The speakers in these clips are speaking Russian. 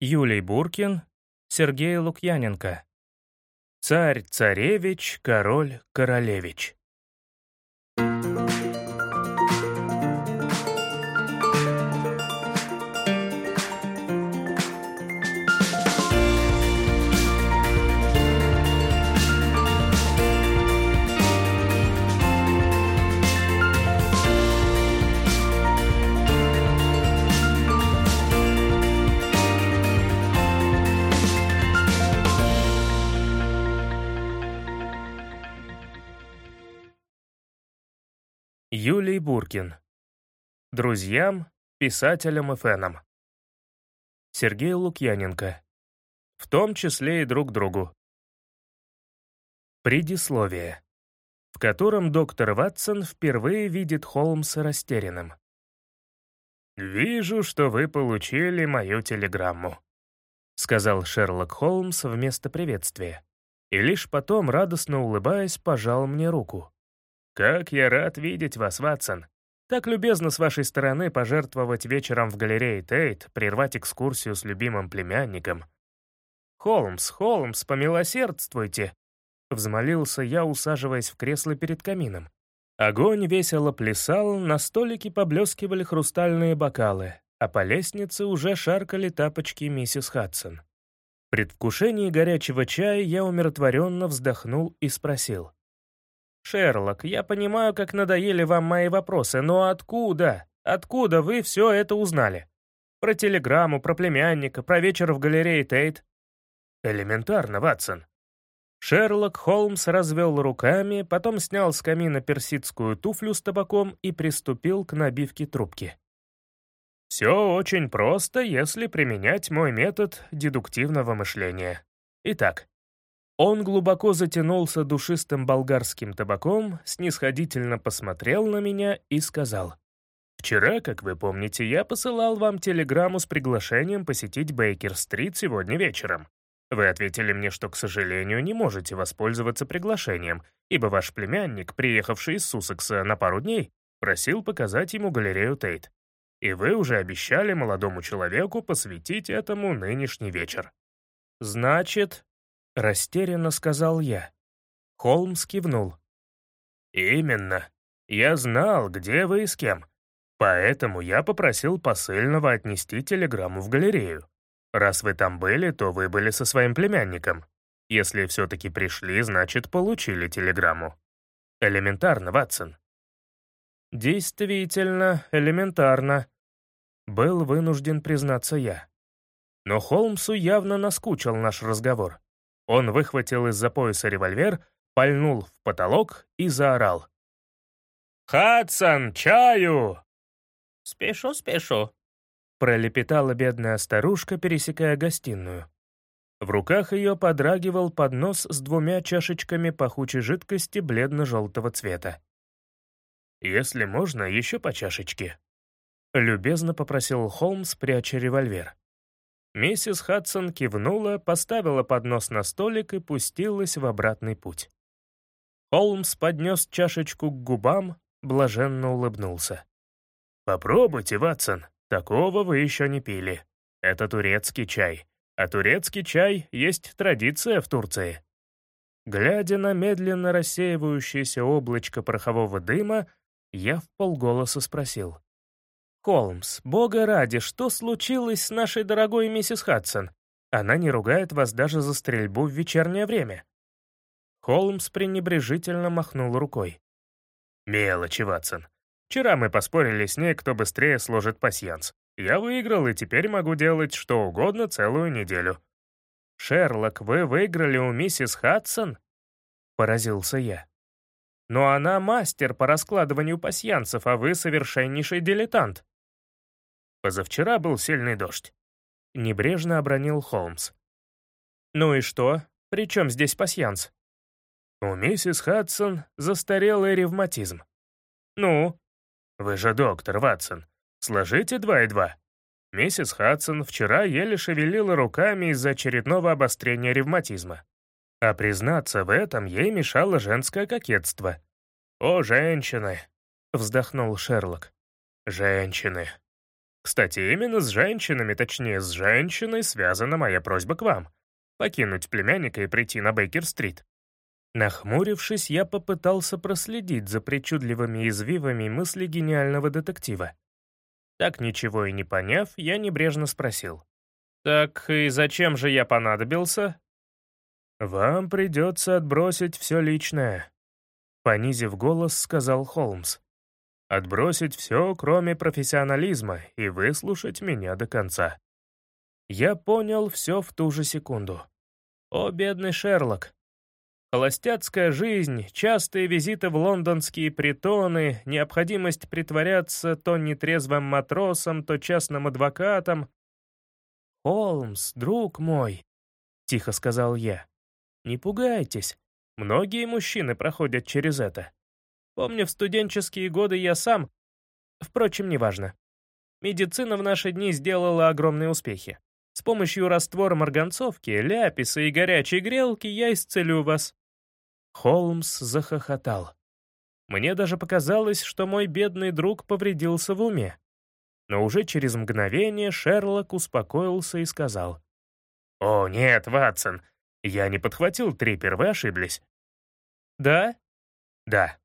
Юлий Буркин, Сергей Лукьяненко. Царь-царевич, король-королевич. Юлий Буркин. Друзьям, писателям и фенам. Сергей Лукьяненко. В том числе и друг другу. Предисловие, в котором доктор Ватсон впервые видит Холмса растерянным. «Вижу, что вы получили мою телеграмму», — сказал Шерлок Холмс вместо приветствия, и лишь потом, радостно улыбаясь, пожал мне руку. «Как я рад видеть вас, Ватсон. Так любезно с вашей стороны пожертвовать вечером в галерее Тейт, прервать экскурсию с любимым племянником». «Холмс, Холмс, помилосердствуйте!» Взмолился я, усаживаясь в кресло перед камином. Огонь весело плясал, на столике поблескивали хрустальные бокалы, а по лестнице уже шаркали тапочки миссис Хадсон. В предвкушении горячего чая я умиротворенно вздохнул и спросил. «Шерлок, я понимаю, как надоели вам мои вопросы, но откуда, откуда вы все это узнали? Про телеграмму, про племянника, про вечер в галерее Тейт?» «Элементарно, Ватсон». Шерлок Холмс развел руками, потом снял с камина персидскую туфлю с табаком и приступил к набивке трубки. «Все очень просто, если применять мой метод дедуктивного мышления. Итак, он глубоко затянулся душистым болгарским табаком, снисходительно посмотрел на меня и сказал. «Вчера, как вы помните, я посылал вам телеграмму с приглашением посетить Бейкер-стрит сегодня вечером. Вы ответили мне, что, к сожалению, не можете воспользоваться приглашением, ибо ваш племянник, приехавший из Суссекса на пару дней, просил показать ему галерею Тейт. И вы уже обещали молодому человеку посвятить этому нынешний вечер. Значит, Растерянно сказал я. Холмс кивнул. «Именно. Я знал, где вы и с кем. Поэтому я попросил посыльного отнести телеграмму в галерею. Раз вы там были, то вы были со своим племянником. Если все-таки пришли, значит, получили телеграмму. Элементарно, Ватсон». «Действительно, элементарно», — был вынужден признаться я. Но Холмсу явно наскучил наш разговор. Он выхватил из-за пояса револьвер, пальнул в потолок и заорал. «Хадсон, чаю!» «Спешу, спешу», — пролепетала бедная старушка, пересекая гостиную. В руках ее подрагивал поднос с двумя чашечками пахучей жидкости бледно-желтого цвета. «Если можно, еще по чашечке», — любезно попросил Холмс, пряча револьвер. Миссис Хадсон кивнула, поставила поднос на столик и пустилась в обратный путь. Холмс поднес чашечку к губам, блаженно улыбнулся. «Попробуйте, Ватсон, такого вы еще не пили. Это турецкий чай, а турецкий чай есть традиция в Турции». Глядя на медленно рассеивающееся облачко порохового дыма, я в полголоса спросил. «Холмс, бога ради, что случилось с нашей дорогой миссис Хадсон? Она не ругает вас даже за стрельбу в вечернее время». Холмс пренебрежительно махнул рукой. «Мелочи, Ватсон. Вчера мы поспорили с ней, кто быстрее сложит пасьянс. Я выиграл и теперь могу делать что угодно целую неделю». «Шерлок, вы выиграли у миссис Хадсон?» — поразился я. «Но она мастер по раскладыванию пасьянцев, а вы совершеннейший дилетант». Позавчера был сильный дождь. Небрежно обронил Холмс. «Ну и что? При чем здесь пасьянс?» «У миссис Хадсон застарелый ревматизм». «Ну?» «Вы же доктор, Ватсон. Сложите два и два». Миссис Хадсон вчера еле шевелила руками из-за очередного обострения ревматизма. А признаться в этом ей мешало женское кокетство. «О, женщины!» — вздохнул Шерлок. «Женщины!» Кстати, именно с женщинами, точнее, с женщиной связана моя просьба к вам — покинуть племянника и прийти на Бейкер-стрит. Нахмурившись, я попытался проследить за причудливыми извивами мысли гениального детектива. Так ничего и не поняв, я небрежно спросил. «Так и зачем же я понадобился?» «Вам придется отбросить все личное», — понизив голос, сказал Холмс. «Отбросить все, кроме профессионализма, и выслушать меня до конца». Я понял все в ту же секунду. «О, бедный Шерлок, Холостяцкая жизнь, частые визиты в лондонские притоны, необходимость притворяться то нетрезвым матросом, то частным адвокатом. «Холмс, друг мой», — тихо сказал я, — «не пугайтесь. Многие мужчины проходят через это. Помню, в студенческие годы я сам... Впрочем, неважно. Медицина в наши дни сделала огромные успехи. С помощью раствора марганцовки, ляписа и горячей грелки я исцелю вас. Холмс захохотал. Мне даже показалось, что мой бедный друг повредился в уме. Но уже через мгновение Шерлок успокоился и сказал. «О, нет, Ватсон, я не подхватил трипер, вы ошиблись». «Да?» «Да.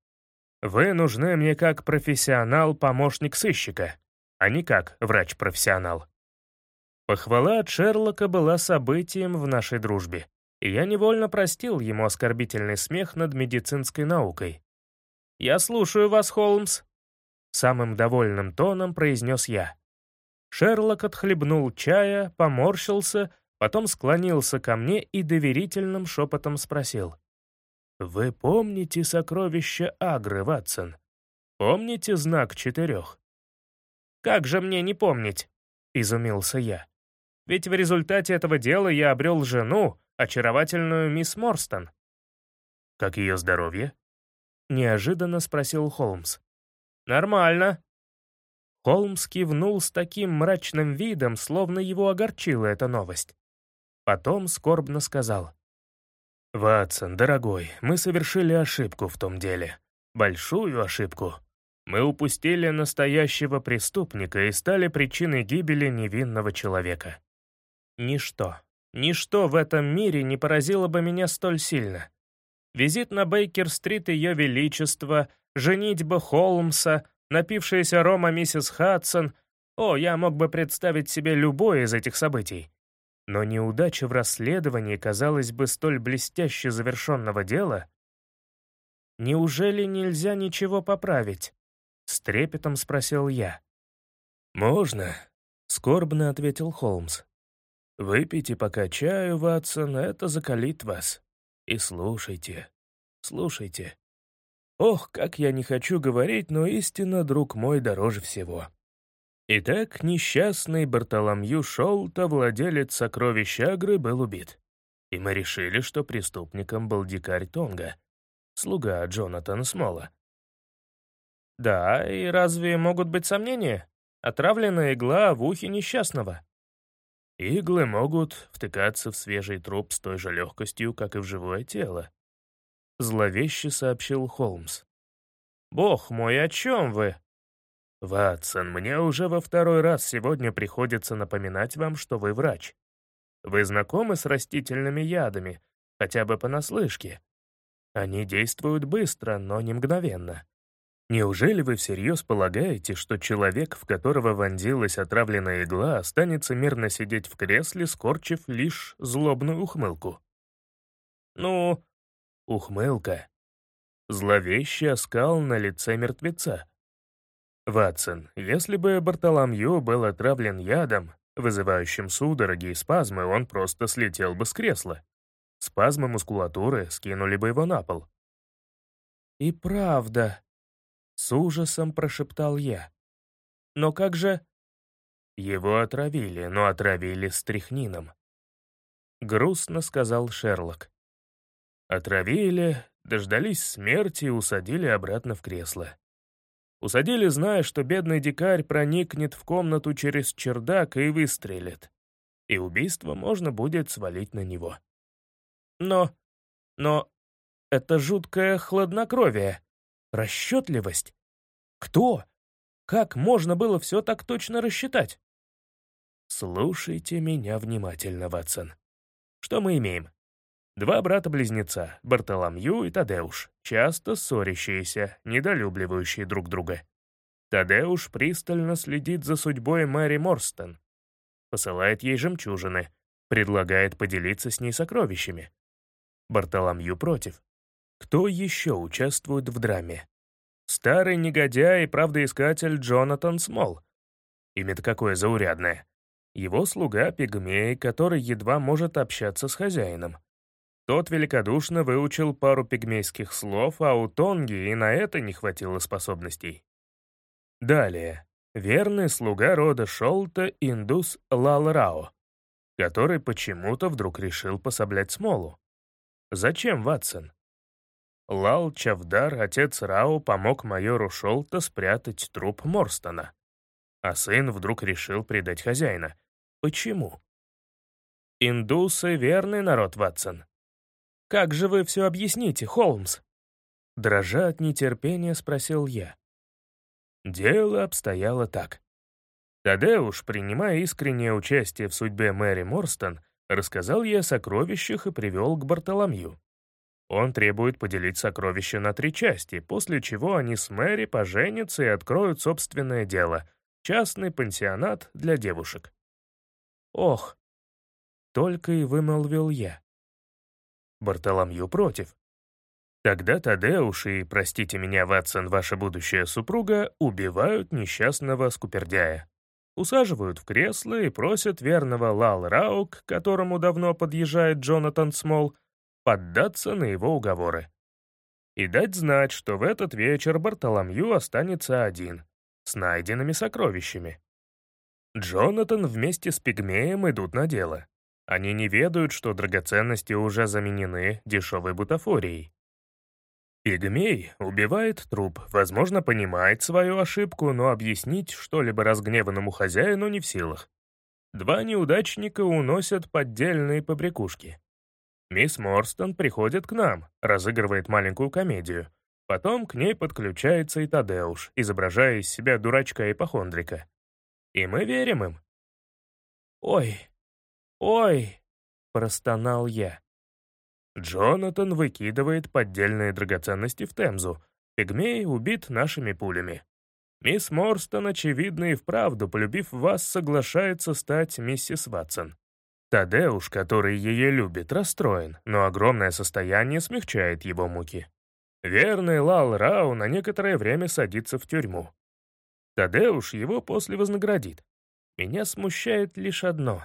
Вы нужны мне как профессионал-помощник сыщика, а не как врач-профессионал». Похвала от Шерлока была событием в нашей дружбе и я невольно простил ему оскорбительный смех над медицинской наукой. «Я слушаю вас, Холмс», — самым довольным тоном произнес я. Шерлок отхлебнул чая, поморщился, потом склонился ко мне и доверительным шепотом спросил. «Вы помните сокровище Агры, Ватсон? Помните знак четырех?» «Как же мне не помнить?» — изумился я. «Ведь в результате этого дела я обрел жену, очаровательную мисс Морстон. «Как ее здоровье?» — неожиданно спросил Холмс. «Нормально». Холмс кивнул с таким мрачным видом, словно его огорчила эта новость. Потом скорбно сказал. «Ватсон, дорогой, мы совершили ошибку в том деле. Большую ошибку. Мы упустили настоящего преступника и стали причиной гибели невинного человека. Ничто, Ничто в этом мире не поразило бы меня столь сильно. Визит на Бейкер-стрит Ее Величества, женитьба Холмса, напившаяся рома миссис Хадсон — о, я мог бы представить себе любое из этих событий. Но неудача в расследовании, казалось бы, столь блестяще завершенного дела. «Неужели нельзя ничего поправить?» — с трепетом спросил я. «Можно», — скорбно ответил Холмс. Выпейте пока чаю, Ватсон, это закалит вас. И слушайте, слушайте. Ох, как я не хочу говорить, но истина, друг мой, дороже всего. Итак, несчастный Бартоломью Шолта, владелец сокровища Агры, был убит. И мы решили, что преступником был дикарь Тонга, слуга Джонатана Смола. Да, и разве могут быть сомнения? Отравленная игла в ухе несчастного. Иглы могут втыкаться в свежий труп с той же легкостью, как и в живое тело. Зловеще сообщил Холмс. «Бог мой, о чем вы?» «Ватсон, мне уже во второй раз сегодня приходится напоминать вам, что вы врач. Вы знакомы с растительными ядами, хотя бы понаслышке. Они действуют быстро, но не мгновенно. Неужели вы всерьез полагаете, что человек, в которого вонзилась отравленная игла, останется мирно сидеть в кресле, скорчив лишь злобную ухмылку? Ну, ухмылка. Зловещий оскал на лице мертвеца. Ватсон, если бы Бартоломью был отравлен ядом, вызывающим судороги и спазмы, он просто слетел бы с кресла. Спазмы мускулатуры скинули бы его на пол. «И правда», с ужасом прошептал я. «Но как же...» «Его отравили, но отравили стрихнином», — грустно сказал Шерлок. «Отравили, дождались смерти и усадили обратно в кресло. Усадили, зная, что бедный дикарь проникнет в комнату через чердак и выстрелит, и убийство можно будет свалить на него. Но... но... это жуткое хладнокровие. Расчетливость? Кто? Как можно было все так точно рассчитать? Слушайте меня внимательно, Ватсон. Что мы имеем? Два брата-близнеца, Бартоломью и Тадеуш, часто ссорящиеся, недолюбливающие друг друга. Тадеуш пристально следит за судьбой Мэри Морстон, посылает ей жемчужины, предлагает поделиться с ней сокровищами. Бартоломью против. Кто еще участвует в драме? Старый негодяй и правдоискатель Джонатан Смол. Имя-то какое заурядное. Его слуга Пигмей, который едва может общаться с хозяином. Тот великодушно выучил пару пигмейских слов, а у Тонги и на это не хватило способностей. Далее. Верный слуга рода Шолта индус Лалрао, который почему-то вдруг решил пособлять Смолу. Зачем, Ватсон? Лал Чавдар, отец Рао, помог майору Шолта спрятать труп Морстона. А сын вдруг решил предать хозяина. Почему? Индусы — верный народ, Ватсон. Как же вы все объясните, Холмс? Дрожа от нетерпения, спросил я. Дело обстояло так. Тадеуш, принимая искреннее участие в судьбе Мэри Морстон, рассказал ей о сокровищах и привел к Бартоломью. Он требует поделить сокровища на три части, после чего они с Мэри поженятся и откроют собственное дело — частный пансионат для девушек. «Ох!» — только и вымолвил я. Бартоломью против. Тогда Тадеуш и, простите меня, Ватсон, ваша будущая супруга, убивают несчастного скупердяя. Усаживают в кресло и просят верного Лал Рау, к которому давно подъезжает Джонатан Смол, поддаться на его уговоры. И дать знать, что в этот вечер Бартоломью останется один, с найденными сокровищами. Джонатан вместе с Пигмеем идут на дело. Они не ведают, что драгоценности уже заменены дешевой бутафорией. Пигмей убивает труп, возможно, понимает свою ошибку, но объяснить что-либо разгневанному хозяину не в силах. Два неудачника уносят поддельные побрякушки. Мисс Морстон приходит к нам, разыгрывает маленькую комедию. Потом к ней подключается и Тадеуш, изображая из себя дурачка-ипохондрика. И мы верим им. «Ой, ой!» — простонал я. Джонатан выкидывает поддельные драгоценности в Темзу. Пигмей убит нашими пулями. Мисс Морстон, очевидно и вправду, полюбив вас, соглашается стать миссис Ватсон. Тадеуш, который ее любит, расстроен, но огромное состояние смягчает его муки. Верный Лал Рау на некоторое время садится в тюрьму. Тадеуш его после вознаградит. Меня смущает лишь одно.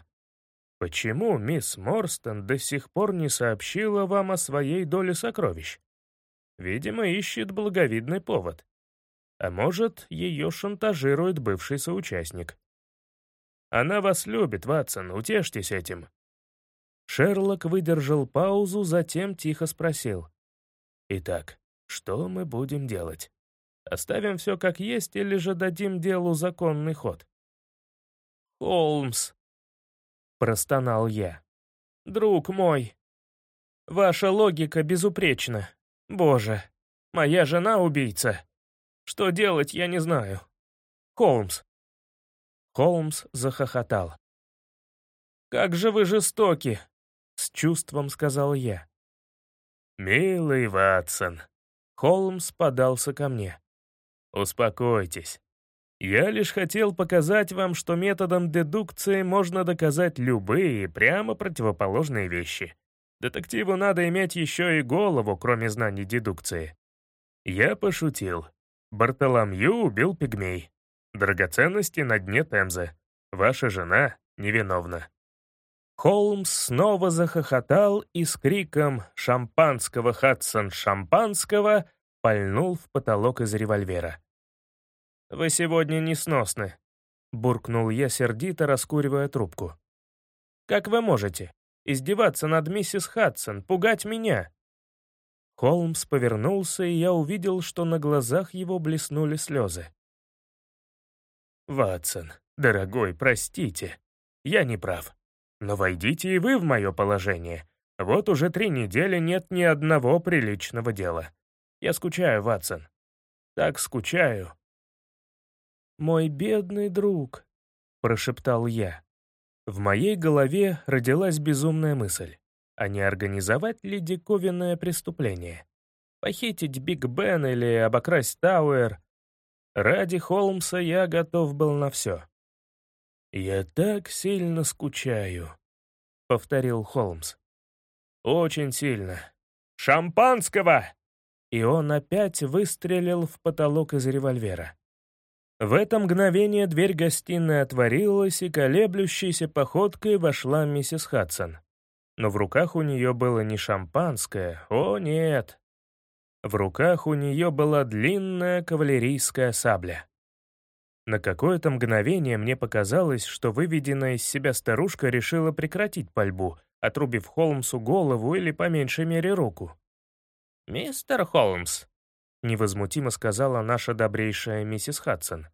Почему мисс Морстон до сих пор не сообщила вам о своей доле сокровищ? Видимо, ищет благовидный повод. А может, ее шантажирует бывший соучастник. Она вас любит, Ватсон, утешьтесь этим. Шерлок выдержал паузу, затем тихо спросил. «Итак, что мы будем делать? Оставим все как есть или же дадим делу законный ход?» «Холмс», простонал я. «Друг мой, ваша логика безупречна. Боже, моя жена убийца. Что делать, я не знаю. Холмс». Холмс захохотал. «Как же вы жестоки!» — с чувством сказал я. «Милый Ватсон», — Холмс подался ко мне. «Успокойтесь. Я лишь хотел показать вам, что методом дедукции можно доказать любые прямо противоположные вещи. Детективу надо иметь еще и голову, кроме знаний дедукции. Я пошутил. Бартоломью убил пигмей. Драгоценности на дне Темзы. Ваша жена невиновна. Холмс снова захохотал и с криком «Шампанского, Хадсон, шампанского!» пальнул в потолок из револьвера. «Вы сегодня несносны», — буркнул я сердито, раскуривая трубку. «Как вы можете? Издеваться над миссис Хадсон, пугать меня?» Холмс повернулся, и я увидел, что на глазах его блеснули слезы. «Ватсон, дорогой, простите. Я не прав. Но войдите и вы в мое положение. Вот уже три недели нет ни одного приличного дела. Я скучаю, Ватсон. Так скучаю. «Мой бедный друг», — прошептал я. В моей голове родилась безумная мысль. А не организовать ли диковинное преступление? Похитить Биг Бен или обокрасть Тауэр? Ради Холмса я готов был на все. «Я так сильно скучаю», — повторил Холмс. «Очень сильно. Шампанского!» И он опять выстрелил в потолок из револьвера. В это мгновение дверь гостиной отворилась, и колеблющейся походкой вошла миссис Хадсон. Но в руках у нее было не шампанское, о нет. В руках у нее была длинная кавалерийская сабля. На какое-то мгновение мне показалось, что выведенная из себя старушка решила прекратить пальбу, отрубив Холмсу голову или, по меньшей мере, руку. «Мистер Холмс», — невозмутимо сказала наша добрейшая миссис Хадсон.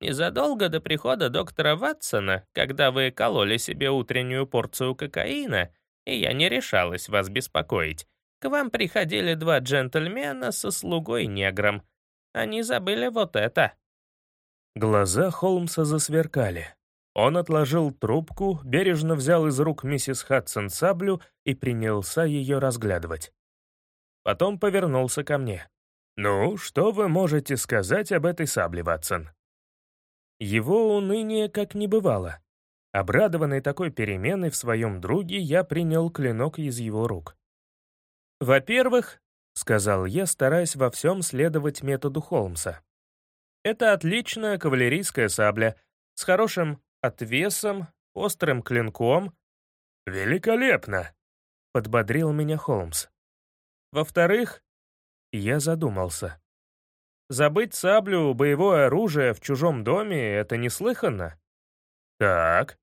«Незадолго до прихода доктора Ватсона, когда вы кололи себе утреннюю порцию кокаина, и я не решалась вас беспокоить, к вам приходили два джентльмена со слугой-негром. Они забыли вот это». Глаза Холмса засверкали. Он отложил трубку, бережно взял из рук миссис Хадсон саблю и принялся ее разглядывать. Потом повернулся ко мне. «Ну, что вы можете сказать об этой сабле, Ватсон?» Его уныние как не бывало. Обрадованный такой переменой в своем друге, я принял клинок из его рук. «Во-первых», — сказал я, стараясь во всем следовать методу Холмса, это отличная кавалерийская сабля с хорошим отвесом, острым клинком. «Великолепно!» — подбодрил меня Холмс. Во-вторых, я задумался. Забыть саблю, боевое оружие в чужом доме — это неслыханно. Так.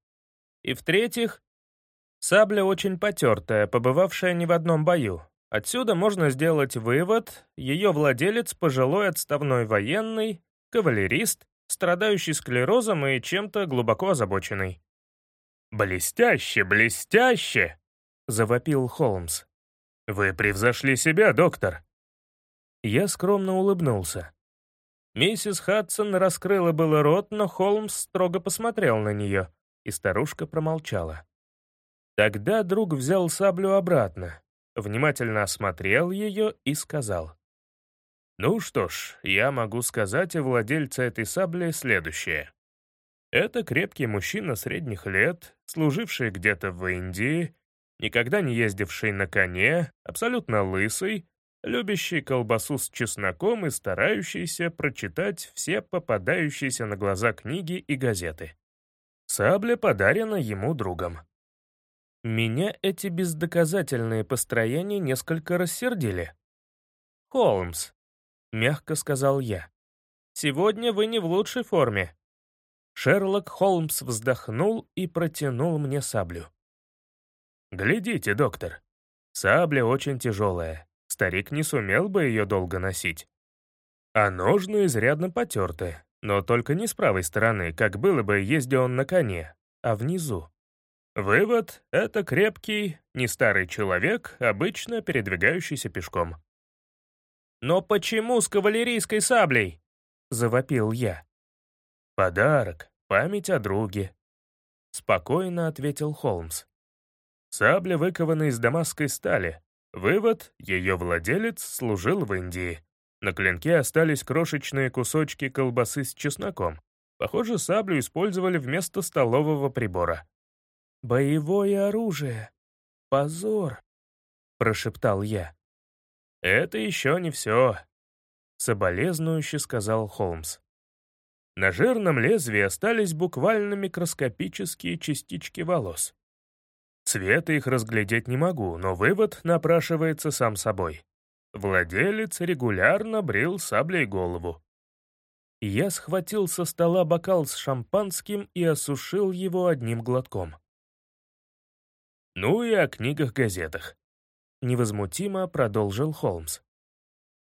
И в-третьих, сабля очень потертая, побывавшая не в одном бою. Отсюда можно сделать вывод, ее владелец — пожилой отставной военный, кавалерист, страдающий склерозом и чем-то глубоко озабоченный. «Блестяще, блестяще!» — завопил Холмс. «Вы превзошли себя, доктор!» Я скромно улыбнулся. Миссис Хадсон раскрыла было рот, но Холмс строго посмотрел на нее, и старушка промолчала. Тогда друг взял саблю обратно, внимательно осмотрел ее и сказал. Ну что ж, я могу сказать о владельце этой сабли следующее. Это крепкий мужчина средних лет, служивший где-то в Индии, никогда не ездивший на коне, абсолютно лысый, любящий колбасу с чесноком и старающийся прочитать все попадающиеся на глаза книги и газеты. Сабля подарена ему другом. Меня эти бездоказательные построения несколько рассердили. «Холмс, — мягко сказал я. «Сегодня вы не в лучшей форме». Шерлок Холмс вздохнул и протянул мне саблю. «Глядите, доктор, сабля очень тяжелая. Старик не сумел бы ее долго носить. А ножны изрядно потерты, но только не с правой стороны, как было бы, ездя он на коне, а внизу. Вывод — это крепкий, не старый человек, обычно передвигающийся пешком. «Но почему с кавалерийской саблей?» — завопил я. «Подарок, память о друге», — спокойно ответил Холмс. «Сабля выкована из дамасской стали. Вывод — ее владелец служил в Индии. На клинке остались крошечные кусочки колбасы с чесноком. Похоже, саблю использовали вместо столового прибора». «Боевое оружие. Позор», — прошептал я. «Это еще не все», — соболезнующе сказал Холмс. На жирном лезвии остались буквально микроскопические частички волос. Цвета их разглядеть не могу, но вывод напрашивается сам собой. Владелец регулярно брил саблей голову. Я схватил со стола бокал с шампанским и осушил его одним глотком. Ну и о книгах-газетах. Невозмутимо продолжил Холмс.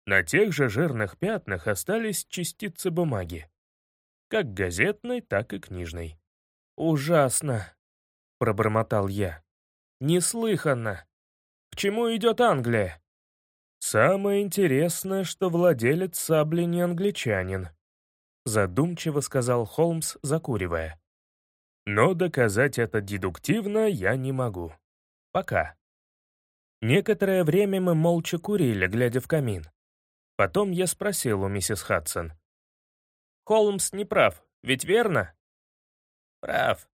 На тех же жирных пятнах остались частицы бумаги. Как газетной, так и книжной. «Ужасно!» — пробормотал я. «Неслыханно! К чему идет Англия?» «Самое интересное, что владелец сабли не англичанин», — задумчиво сказал Холмс, закуривая. «Но доказать это дедуктивно я не могу. Пока». Некоторое время мы молча курили, глядя в камин. Потом я спросил у миссис Хадсон. «Холмс не прав, ведь верно?» «Прав», —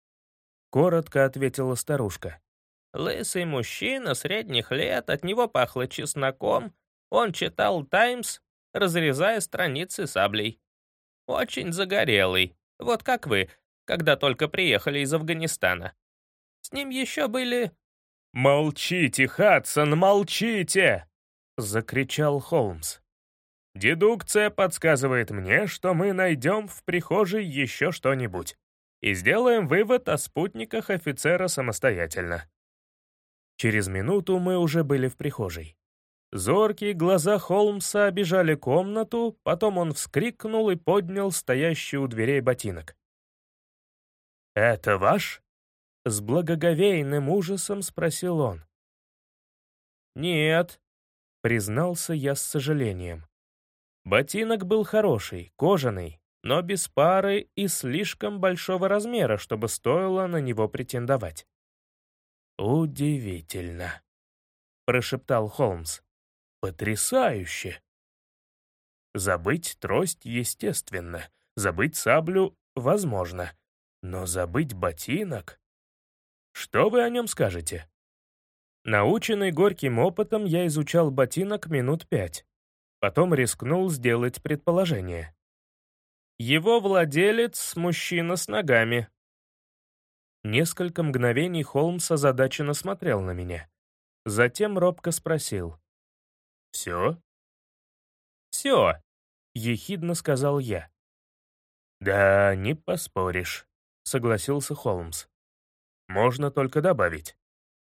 коротко ответила старушка. «Лысый мужчина средних лет, от него пахло чесноком. Он читал «Таймс», разрезая страницы саблей. Очень загорелый, вот как вы, когда только приехали из Афганистана. С ним еще были «Молчите, Хадсон, молчите!» — закричал Холмс. «Дедукция подсказывает мне, что мы найдем в прихожей еще что-нибудь и сделаем вывод о спутниках офицера самостоятельно». Через минуту мы уже были в прихожей. Зоркие глаза Холмса обижали комнату, потом он вскрикнул и поднял стоящий у дверей ботинок. «Это ваш?» С благоговейным ужасом спросил он. «Нет», — признался я с сожалением. Ботинок был хороший, кожаный, но без пары и слишком большого размера, чтобы стоило на него претендовать. «Удивительно», — прошептал Холмс. «Потрясающе!» Забыть трость естественно, забыть саблю возможно, но забыть ботинок... Что вы о нем скажете? Наученный горьким опытом, я изучал ботинок минут пять. Потом рискнул сделать предположение. Его владелец — мужчина с ногами. Несколько мгновений Холмс озадаченно смотрел на меня. Затем робко спросил. «Все?» «Все», — ехидно сказал я. «Да, не поспоришь», — согласился Холмс. Можно только добавить.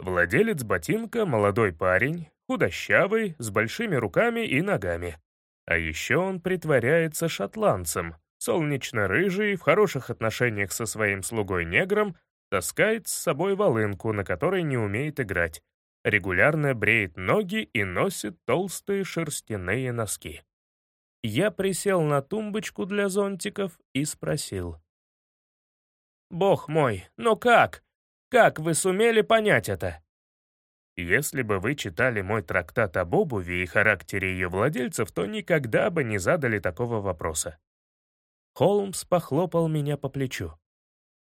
Владелец ботинка — молодой парень, худощавый, с большими руками и ногами. А еще он притворяется шотландцем, солнечно-рыжий, в хороших отношениях со своим слугой-негром, таскает с собой волынку, на которой не умеет играть, регулярно бреет ноги и носит толстые шерстяные носки. Я присел на тумбочку для зонтиков и спросил. «Бог мой, но как? Как вы сумели понять это? Если бы вы читали мой трактат об обуви и характере ее владельцев, то никогда бы не задали такого вопроса. Холмс похлопал меня по плечу.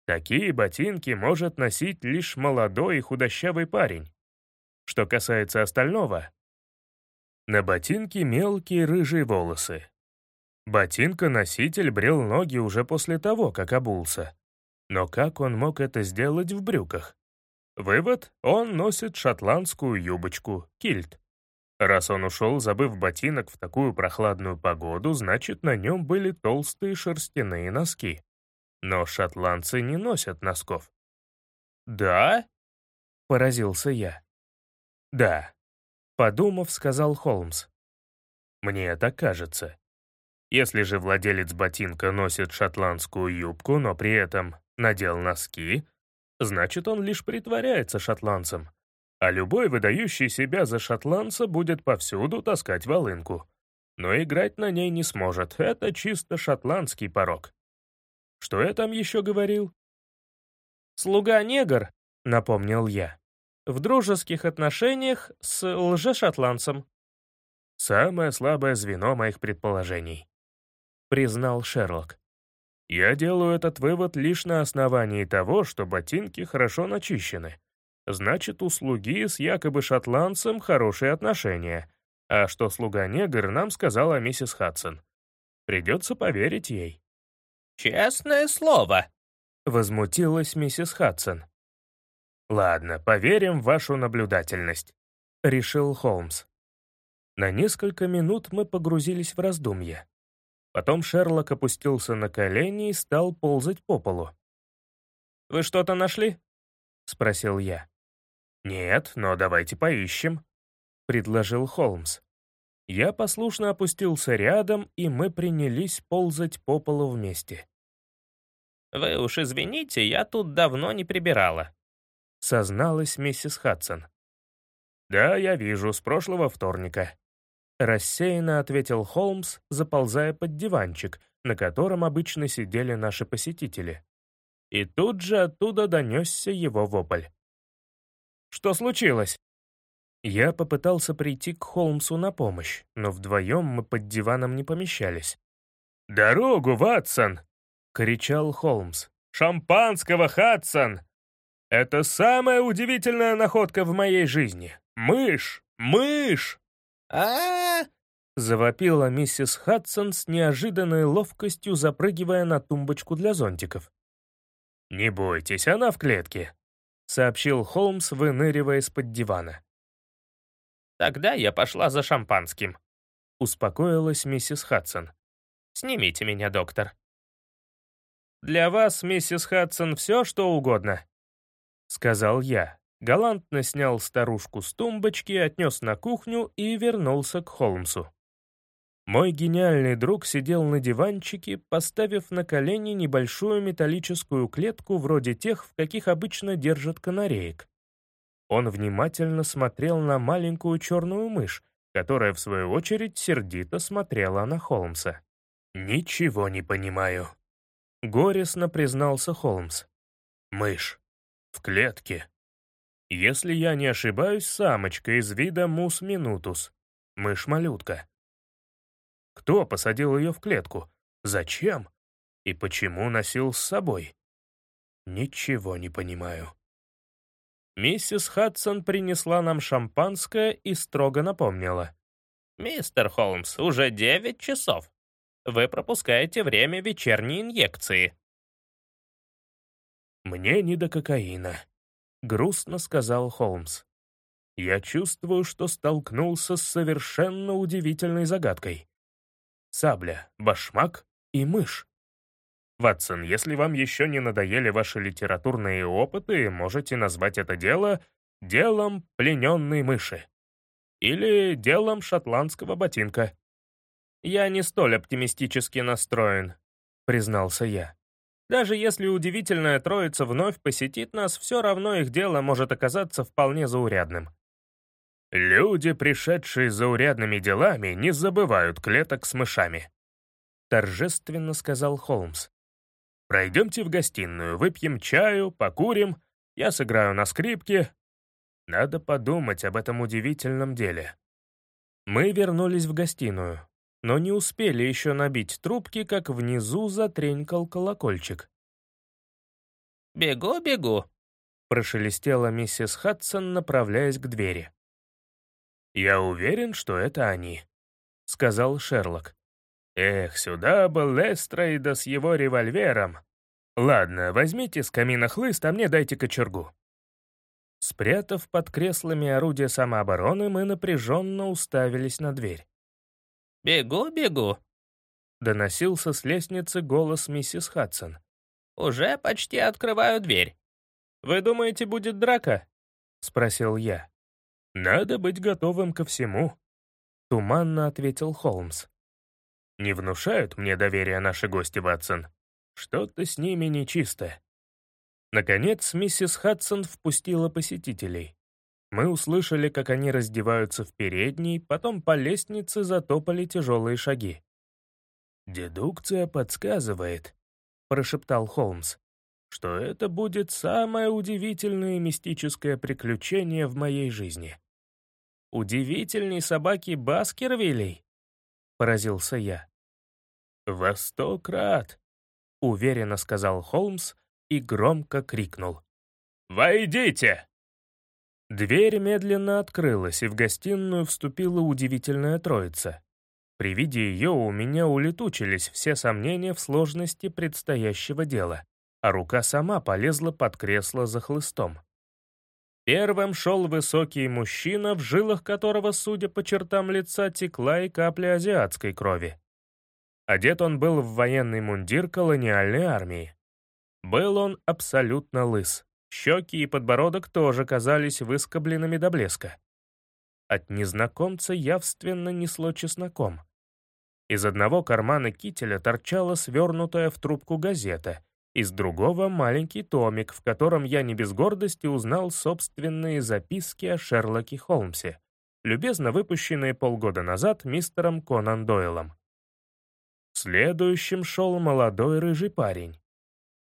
Такие ботинки может носить лишь молодой и худощавый парень. Что касается остального, на ботинке мелкие рыжие волосы. Ботинка-носитель брел ноги уже после того, как обулся. Но как он мог это сделать в брюках? Вывод — он носит шотландскую юбочку, кильт. Раз он ушел, забыв ботинок в такую прохладную погоду, значит, на нем были толстые шерстяные носки. Но шотландцы не носят носков. «Да?» — поразился я. «Да», — подумав, сказал Холмс. «Мне так кажется. Если же владелец ботинка носит шотландскую юбку, но при этом надел носки, значит, он лишь притворяется шотландцем. А любой, выдающий себя за шотландца, будет повсюду таскать волынку. Но играть на ней не сможет, это чисто шотландский порог. Что я там еще говорил? «Слуга-негр», — напомнил я, в дружеских отношениях с лжешотландцем. «Самое слабое звено моих предположений», — признал Шерлок. Я делаю этот вывод лишь на основании того, что ботинки хорошо начищены. Значит, у слуги с якобы шотландцем хорошие отношения. А что слуга-негр нам сказала миссис Хадсон. Придется поверить ей. «Честное слово!» — возмутилась миссис Хадсон. «Ладно, поверим в вашу наблюдательность», — решил Холмс. На несколько минут мы погрузились в раздумья. Потом Шерлок опустился на колени и стал ползать по полу. «Вы что-то нашли?» — спросил я. «Нет, но давайте поищем», — предложил Холмс. Я послушно опустился рядом, и мы принялись ползать по полу вместе. «Вы уж извините, я тут давно не прибирала», — созналась миссис Хадсон. «Да, я вижу, с прошлого вторника», Рассеянно ответил Холмс, заползая под диванчик, на котором обычно сидели наши посетители. И тут же оттуда донесся его вопль. «Что случилось?» Я попытался прийти к Холмсу на помощь, но вдвоем мы под диваном не помещались. «Дорогу, Ватсон!» — кричал Холмс. «Шампанского, Хадсон! Это самая удивительная находка в моей жизни! Мышь! Мышь!» а, завопила миссис Хадсон с неожиданной ловкостью, запрыгивая на тумбочку для зонтиков. «Не бойтесь, она в клетке», — сообщил Холмс, выныривая из-под дивана. «Тогда я пошла за шампанским», — успокоилась миссис Хадсон. «Снимите меня, доктор». «Для вас, миссис Хадсон, все, что угодно», — сказал я. Галантно снял старушку с тумбочки, отнес на кухню и вернулся к Холмсу. Мой гениальный друг сидел на диванчике, поставив на колени небольшую металлическую клетку вроде тех, в каких обычно держат канареек. Он внимательно смотрел на маленькую черную мышь, которая, в свою очередь, сердито смотрела на Холмса. «Ничего не понимаю», — горестно признался Холмс. «Мышь. В клетке. Если я не ошибаюсь, самочка из вида мус минутус. Мышь-малютка. Кто посадил ее в клетку? Зачем? И почему носил с собой? Ничего не понимаю. Миссис Хадсон принесла нам шампанское и строго напомнила. «Мистер Холмс, уже девять часов. Вы пропускаете время вечерней инъекции». «Мне не до кокаина», — грустно сказал Холмс. «Я чувствую, что столкнулся с совершенно удивительной загадкой. Сабля, башмак и мышь. Ватсон, если вам еще не надоели ваши литературные опыты, можете назвать это дело «делом плененной мыши» или «делом шотландского ботинка». «Я не столь оптимистически настроен», — признался я. «Даже если удивительная троица вновь посетит нас, все равно их дело может оказаться вполне заурядным». «Люди, пришедшие за урядными делами, не забывают клеток с мышами», — торжественно сказал Холмс. Пройдемте в гостиную, выпьем чаю, покурим, я сыграю на скрипке. Надо подумать об этом удивительном деле. Мы вернулись в гостиную, но не успели еще набить трубки, как внизу затренькал колокольчик. «Бегу, бегу», — прошелестела миссис Хадсон, направляясь к двери. «Я уверен, что это они», — сказал Шерлок. Эх, сюда бы Лестрейда с его револьвером. Ладно, возьмите с камина хлыст, а мне дайте кочергу. Спрятав под креслами орудие самообороны, мы напряженно уставились на дверь. «Бегу, бегу», — доносился с лестницы голос миссис Хадсон. «Уже почти открываю дверь». «Вы думаете, будет драка?» — спросил я. «Надо быть готовым ко всему», — туманно ответил Холмс. Не внушают мне доверия наши гости, Ватсон. Что-то с ними нечисто. Наконец, миссис Хадсон впустила посетителей. Мы услышали, как они раздеваются в передней, потом по лестнице затопали тяжелые шаги. «Дедукция подсказывает», — прошептал Холмс, «что это будет самое удивительное мистическое приключение в моей жизни». «Удивительней собаки Баскервилей?» — поразился я. «Во сто крат», — уверенно сказал Холмс и громко крикнул. «Войдите!» Дверь медленно открылась, и в гостиную вступила удивительная троица. При виде ее у меня улетучились все сомнения в сложности предстоящего дела, а рука сама полезла под кресло за хлыстом. Первым шел высокий мужчина, в жилах которого, судя по чертам лица, текла и капля азиатской крови. Одет он был в военный мундир колониальной армии. Был он абсолютно лыс. Щеки и подбородок тоже казались выскобленными до блеска. От незнакомца явственно несло чесноком. Из одного кармана кителя торчала свернутая в трубку газета, из другого — маленький томик, в котором я не без гордости узнал собственные записки о Шерлоке Холмсе, любезно выпущенные полгода назад мистером Конан Дойлом. Следующим шел молодой рыжий парень.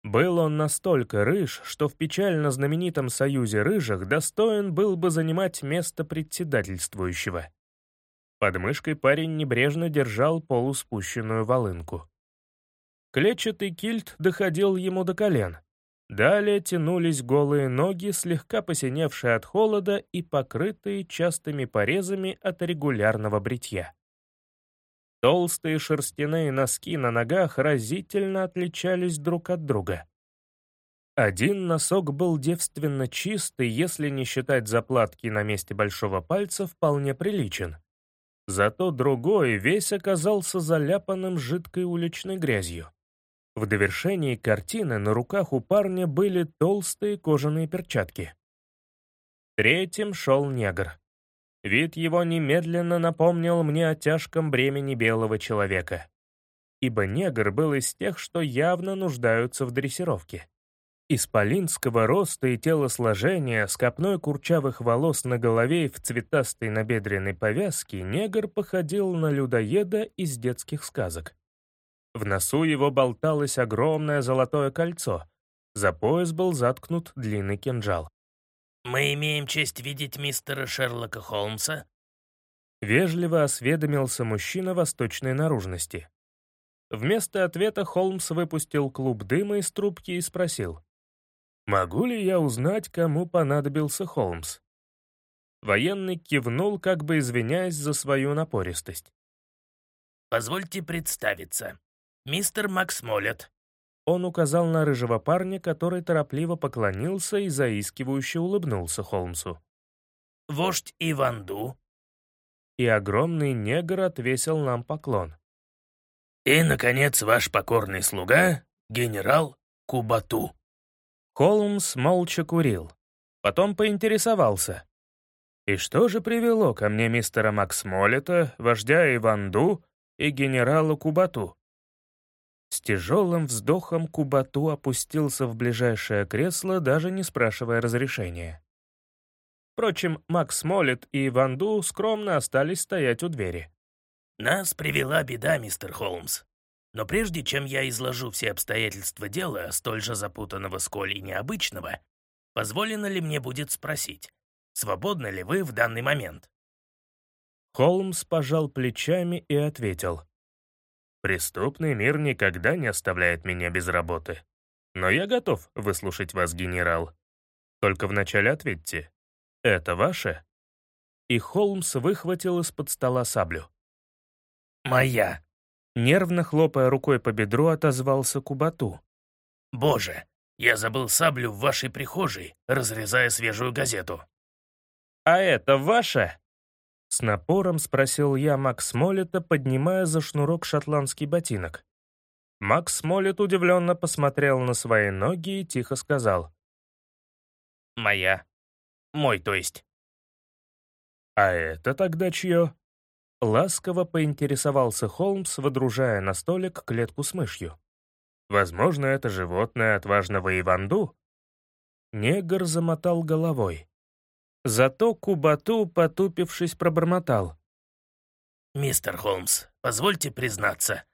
Был он настолько рыж, что в печально знаменитом союзе рыжих достоин был бы занимать место председательствующего. Под мышкой парень небрежно держал полуспущенную волынку. Клетчатый кильт доходил ему до колен. Далее тянулись голые ноги, слегка посиневшие от холода и покрытые частыми порезами от регулярного бритья. Толстые шерстяные носки на ногах разительно отличались друг от друга. Один носок был девственно чистый, если не считать заплатки на месте большого пальца, вполне приличен. Зато другой весь оказался заляпанным жидкой уличной грязью. В довершении картины на руках у парня были толстые кожаные перчатки. Третьим шел негр. Вид его немедленно напомнил мне о тяжком бремени белого человека. Ибо негр был из тех, что явно нуждаются в дрессировке. Исполинского роста и телосложения, с копной курчавых волос на голове и в цветастой набедренной повязке, негр походил на людоеда из детских сказок. В носу его болталось огромное золотое кольцо, за пояс был заткнут длинный кинжал. «Мы имеем честь видеть мистера Шерлока Холмса?» Вежливо осведомился мужчина восточной наружности. Вместо ответа Холмс выпустил клуб дыма из трубки и спросил. «Могу ли я узнать, кому понадобился Холмс?» Военный кивнул, как бы извиняясь за свою напористость. «Позвольте представиться. Мистер Макс Моллет, он указал на рыжего парня, который торопливо поклонился и заискивающе улыбнулся Холмсу. «Вождь Иванду». И огромный негр отвесил нам поклон. «И, наконец, ваш покорный слуга, генерал Кубату». Холмс молча курил. Потом поинтересовался. «И что же привело ко мне мистера Макс Моллета, вождя Иванду и генерала Кубату?» С тяжелым вздохом Кубату опустился в ближайшее кресло, даже не спрашивая разрешения. Впрочем, Макс Моллет и Ванду скромно остались стоять у двери. «Нас привела беда, мистер Холмс. Но прежде чем я изложу все обстоятельства дела, столь же запутанного, сколь и необычного, позволено ли мне будет спросить, свободны ли вы в данный момент?» Холмс пожал плечами и ответил. Преступный мир никогда не оставляет меня без работы. Но я готов выслушать вас, генерал. Только вначале ответьте. Это ваше?» И Холмс выхватил из-под стола саблю. «Моя!» Нервно хлопая рукой по бедру, отозвался Кубату. «Боже, я забыл саблю в вашей прихожей, разрезая свежую газету». «А это ваше?» С напором спросил я Макс Моллета, поднимая за шнурок шотландский ботинок. Макс Моллет удивленно посмотрел на свои ноги и тихо сказал. «Моя. Мой, то есть». «А это тогда чье?» Ласково поинтересовался Холмс, водружая на столик клетку с мышью. «Возможно, это животное отважного Иванду?» Негр замотал головой. Зато Кубату, потупившись, пробормотал. «Мистер Холмс, позвольте признаться.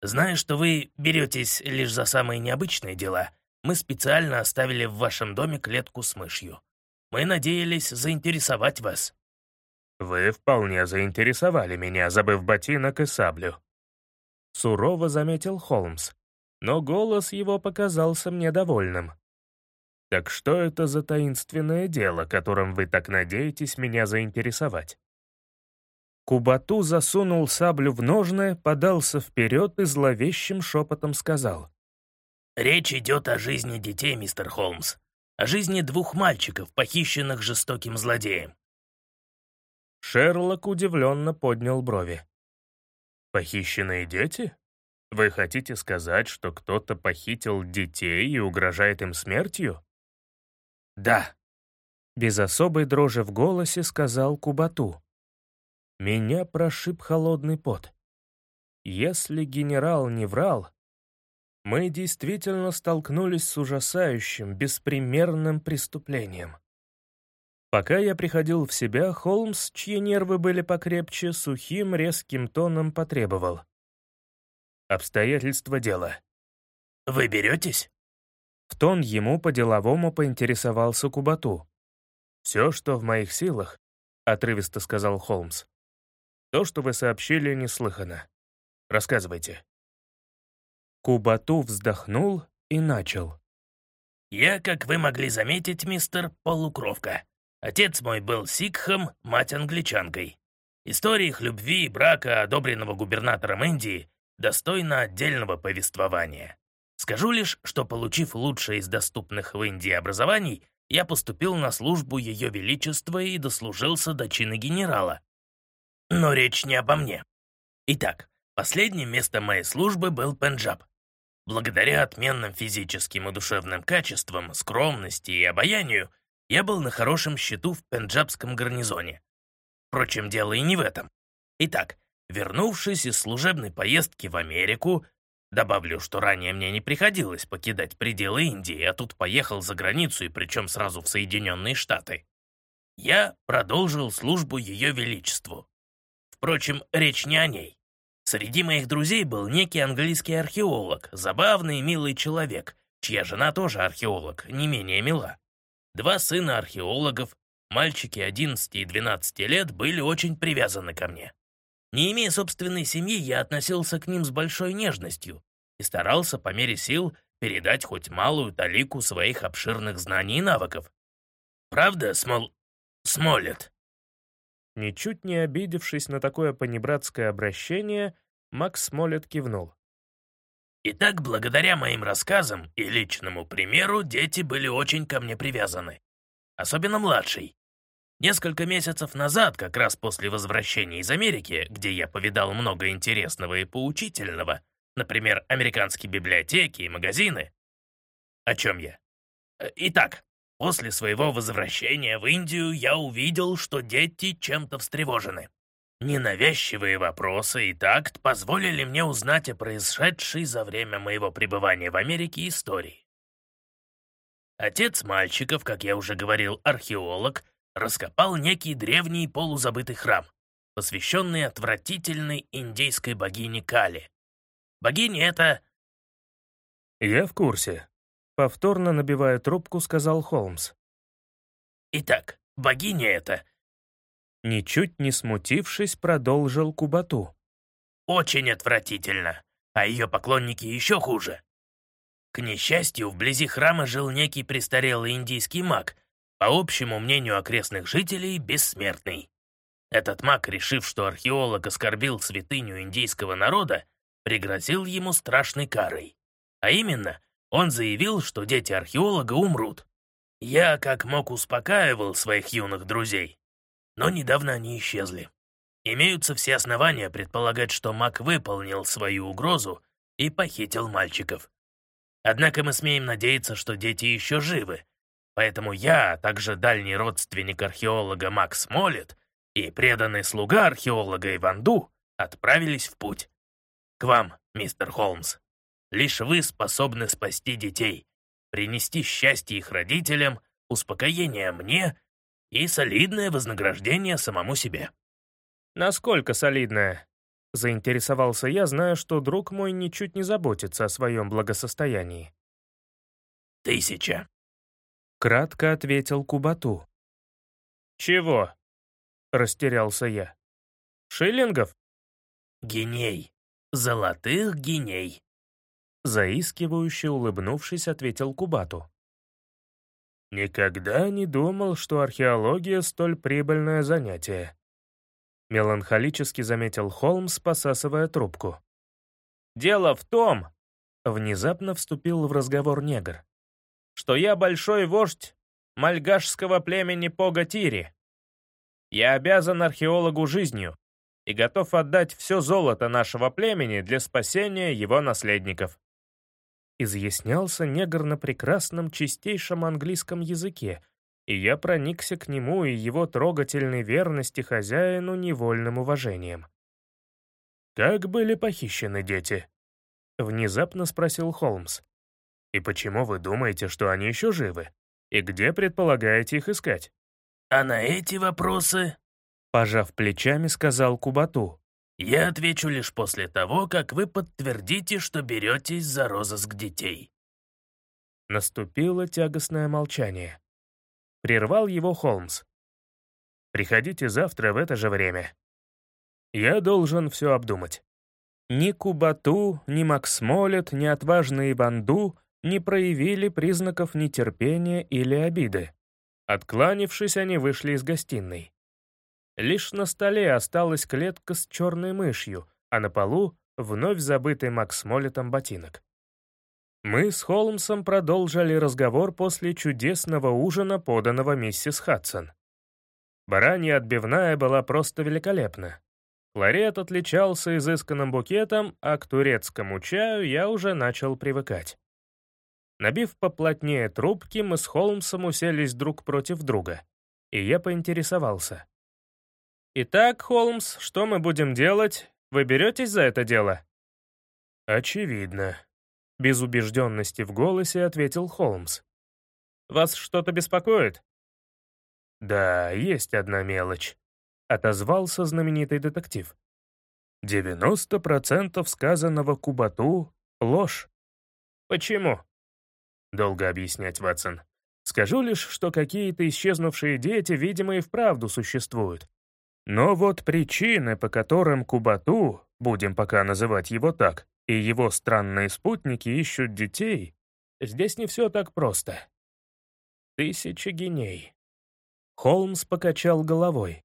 Зная, что вы беретесь лишь за самые необычные дела, мы специально оставили в вашем доме клетку с мышью. Мы надеялись заинтересовать вас». «Вы вполне заинтересовали меня, забыв ботинок и саблю», — сурово заметил Холмс, но голос его показался мне довольным. Так что это за таинственное дело, которым вы так надеетесь меня заинтересовать? Кубату засунул саблю в ножны, подался вперед и зловещим шепотом сказал. «Речь идет о жизни детей, мистер Холмс. О жизни двух мальчиков, похищенных жестоким злодеем». Шерлок удивленно поднял брови. «Похищенные дети? Вы хотите сказать, что кто-то похитил детей и угрожает им смертью?» «Да», — без особой дрожи в голосе сказал Кубату. Меня прошиб холодный пот. Если генерал не врал, мы действительно столкнулись с ужасающим, беспримерным преступлением. Пока я приходил в себя, Холмс, чьи нервы были покрепче, сухим, резким тоном потребовал. обстоятельства дела. Вы беретесь? В тон ему по-деловому поинтересовался Кубату. «Все, что в моих силах», — отрывисто сказал Холмс. «То, что вы сообщили, неслыханно. Рассказывайте». Кубату вздохнул и начал. «Я, как вы могли заметить, мистер, полукровка. Отец мой был сикхом, мать англичанкой. История их любви и брака, одобренного губернатором Индии, достойна отдельного повествования. Скажу лишь, что, получив лучшее из доступных в Индии образований, я поступил на службу Ее Величества и дослужился до чина генерала. Но речь не обо мне. Итак, последним местом моей службы был Пенджаб. Благодаря отменным физическим и душевным качествам, скромности и обаянию, я был на хорошем счету в пенджабском гарнизоне. Впрочем, дело и не в этом. Итак, вернувшись из служебной поездки в Америку, добавлю, что ранее мне не приходилось покидать пределы Индии, а тут поехал за границу и причем сразу в Соединенные Штаты, я продолжил службу Ее Величеству. Впрочем, речь не о ней. Среди моих друзей был некий английский археолог, забавный и милый человек, чья жена тоже археолог, не менее мила. Два сына археологов, мальчики 11 и 12 лет, были очень привязаны ко мне. Не имея собственной семьи, я относился к ним с большой нежностью и старался по мере сил передать хоть малую талику своих обширных знаний и навыков. Правда, Смол... Смолет? Ничуть не обидевшись на такое понебратское обращение, Макс Смолет кивнул. Итак, благодаря моим рассказам и личному примеру, дети были очень ко мне привязаны. Особенно младший. Несколько месяцев назад, как раз после возвращения из Америки, где я повидал много интересного и поучительного, например, американские библиотеки и магазины. О чем я? Э, итак, после своего возвращения в Индию я увидел, что дети чем-то встревожены. Ненавязчивые вопросы и такт позволили мне узнать о происшедшей за время моего пребывания в Америке истории. Отец мальчиков, как я уже говорил, археолог, раскопал некий древний полузабытый храм, посвященный отвратительной индейской богине Кали. Богиня эта... «Я в курсе», — повторно набивая трубку, сказал Холмс. Итак, богиня эта Ничуть не смутившись, продолжил Кубату. «Очень отвратительно, а ее поклонники еще хуже. К несчастью, вблизи храма жил некий престарелый индийский маг, по общему мнению окрестных жителей, бессмертный. Этот маг, решив, что археолог оскорбил святыню индийского народа, пригрозил ему страшной карой. А именно, он заявил, что дети археолога умрут. Я, как мог, успокаивал своих юных друзей, но недавно они исчезли. Имеются все основания предполагать, что Мак выполнил свою угрозу и похитил мальчиков. Однако мы смеем надеяться, что дети еще живы, поэтому я, также дальний родственник археолога Макс Моллет и преданный слуга археолога Иванду отправились в путь. К вам, мистер Холмс. Лишь вы способны спасти детей, принести счастье их родителям, успокоение мне и солидное вознаграждение самому себе». «Насколько солидное?» — заинтересовался я, зная, что друг мой ничуть не заботится о своем благосостоянии. «Тысяча», — кратко ответил Кубату. «Чего?» — растерялся я. «Шиллингов?» «Геней. Золотых геней», — заискивающе улыбнувшись, ответил Кубату. Никогда не думал, что археология — столь прибыльное занятие. Меланхолически заметил Холмс, посасывая трубку. «Дело в том», — внезапно вступил в разговор негр, «что я большой вождь мальгашского племени Погатири. Я обязан археологу жизнью и готов отдать все золото нашего племени для спасения его наследников изъяснялся негр на прекрасном чистейшем английском языке, и я проникся к нему и его трогательной верности хозяину невольным уважением. «Как были похищены дети?» — внезапно спросил Холмс. «И почему вы думаете, что они еще живы? И где предполагаете их искать?» «А на эти вопросы...» Пожав плечами, сказал Кубату. Я отвечу лишь после того, как вы подтвердите, что беретесь за розыск детей». Наступило тягостное молчание. Прервал его Холмс. «Приходите завтра в это же время. Я должен все обдумать». Ни Кубату, ни Максмолет, ни отважный Банду не проявили признаков нетерпения или обиды. Откланившись, они вышли из гостиной. Лишь на столе осталась клетка с черной мышью, а на полу — вновь забытый Максмолетом ботинок. Мы с Холмсом продолжили разговор после чудесного ужина, поданного миссис Хадсон. Баранья отбивная была просто великолепна. Ларет отличался изысканным букетом, а к турецкому чаю я уже начал привыкать. Набив поплотнее трубки, мы с Холмсом уселись друг против друга, и я поинтересовался. «Итак, Холмс, что мы будем делать? Вы беретесь за это дело?» «Очевидно», — без убежденности в голосе ответил Холмс. «Вас что-то беспокоит?» «Да, есть одна мелочь отозвался знаменитый детектив. «Девяносто процентов сказанного Кубату — ложь». «Почему?» «Долго объяснять, Ватсон. Скажу лишь, что какие-то исчезнувшие дети, видимо, и вправду существуют. Но вот причины, по которым Кубату, будем пока называть его так, и его странные спутники ищут детей, здесь не все так просто. Тысяча геней. Холмс покачал головой.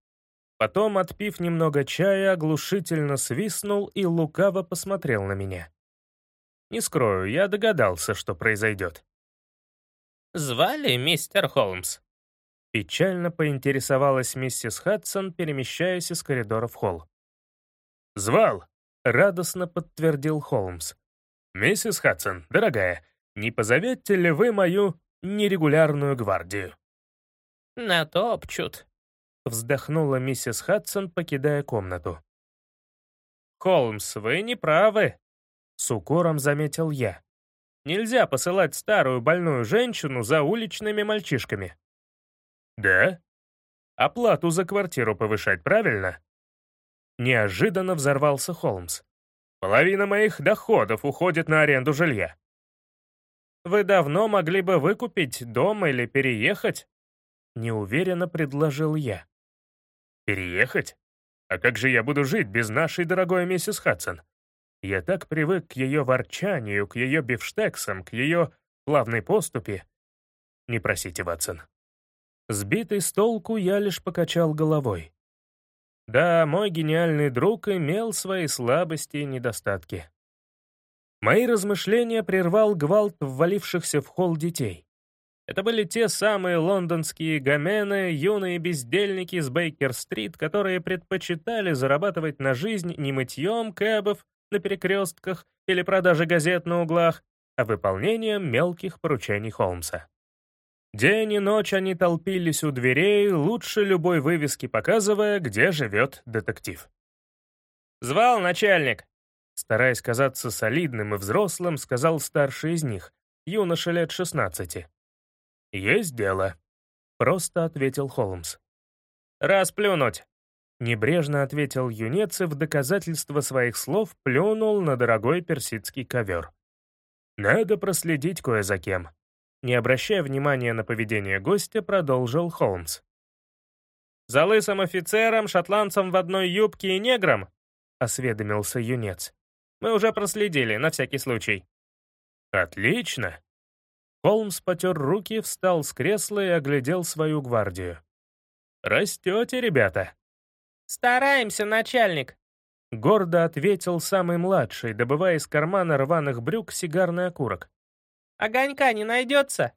Потом, отпив немного чая, оглушительно свистнул и лукаво посмотрел на меня. Не скрою, я догадался, что произойдет. «Звали мистер Холмс?» Печально поинтересовалась миссис Хадсон, перемещаясь из коридора в холл. «Звал!» — радостно подтвердил Холмс. «Миссис Хадсон, дорогая, не позовете ли вы мою нерегулярную гвардию?» «Натопчут», Вздохнула миссис Хадсон, покидая комнату. «Холмс, вы не правы», — с укором заметил я. «Нельзя посылать старую больную женщину за уличными мальчишками». «Да? Оплату за квартиру повышать, правильно?» Неожиданно взорвался Холмс. «Половина моих доходов уходит на аренду жилья». «Вы давно могли бы выкупить дом или переехать?» Неуверенно предложил я. Переехать? А как же я буду жить без нашей дорогой миссис Хадсон? Я так привык к ее ворчанию, к ее бифштексам, к ее плавной поступе. Не просите, Ватсон. Сбитый с толку, я лишь покачал головой. Да, мой гениальный друг имел свои слабости и недостатки. Мои размышления прервал гвалт ввалившихся в холл детей. Это были те самые лондонские гомены, юные бездельники с Бейкер-стрит, которые предпочитали зарабатывать на жизнь не мытьем кэбов на перекрестках или продажей газет на углах, а выполнением мелких поручений Холмса. День и ночь они толпились у дверей, лучше любой вывески показывая, где живет детектив. «Звал начальник!» Стараясь казаться солидным и взрослым, сказал старший из них, юноша лет шестнадцати. «Есть дело», — просто ответил Холмс. «Расплюнуть!» Небрежно ответил юнец и в доказательство своих слов плюнул на дорогой персидский ковер. «Надо проследить кое за кем». Не обращая внимания на поведение гостя, продолжил Холмс. «За лысым офицером, шотландцем в одной юбке и негром?» — осведомился юнец. «Мы уже проследили, на всякий случай». «Отлично!» Холмс потер руки, встал с кресла и оглядел свою гвардию. «Растете, ребята!» «Стараемся, начальник!» Гордо ответил самый младший, добывая из кармана рваных брюк сигарный окурок. «Огонька не найдется?»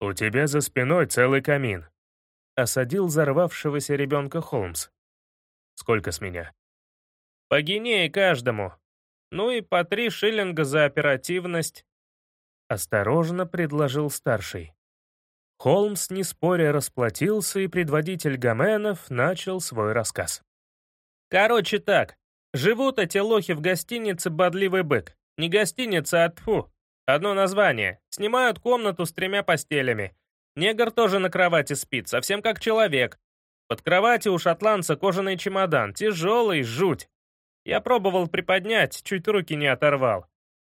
«У тебя за спиной целый камин», — осадил взорвавшегося ребенка Холмс. «Сколько с меня?» «По гинее каждому. Ну и по три шиллинга за оперативность, Осторожно предложил старший. Холмс, не споря, расплатился, и предводитель Гоменов начал свой рассказ. «Короче так. Живут эти лохи в гостинице «Бодливый бык». Не гостиница, а тьфу. Одно название. Снимают комнату с тремя постелями. Негр тоже на кровати спит, совсем как человек. Под кроватью у шотландца кожаный чемодан, тяжелый, жуть. Я пробовал приподнять, чуть руки не оторвал.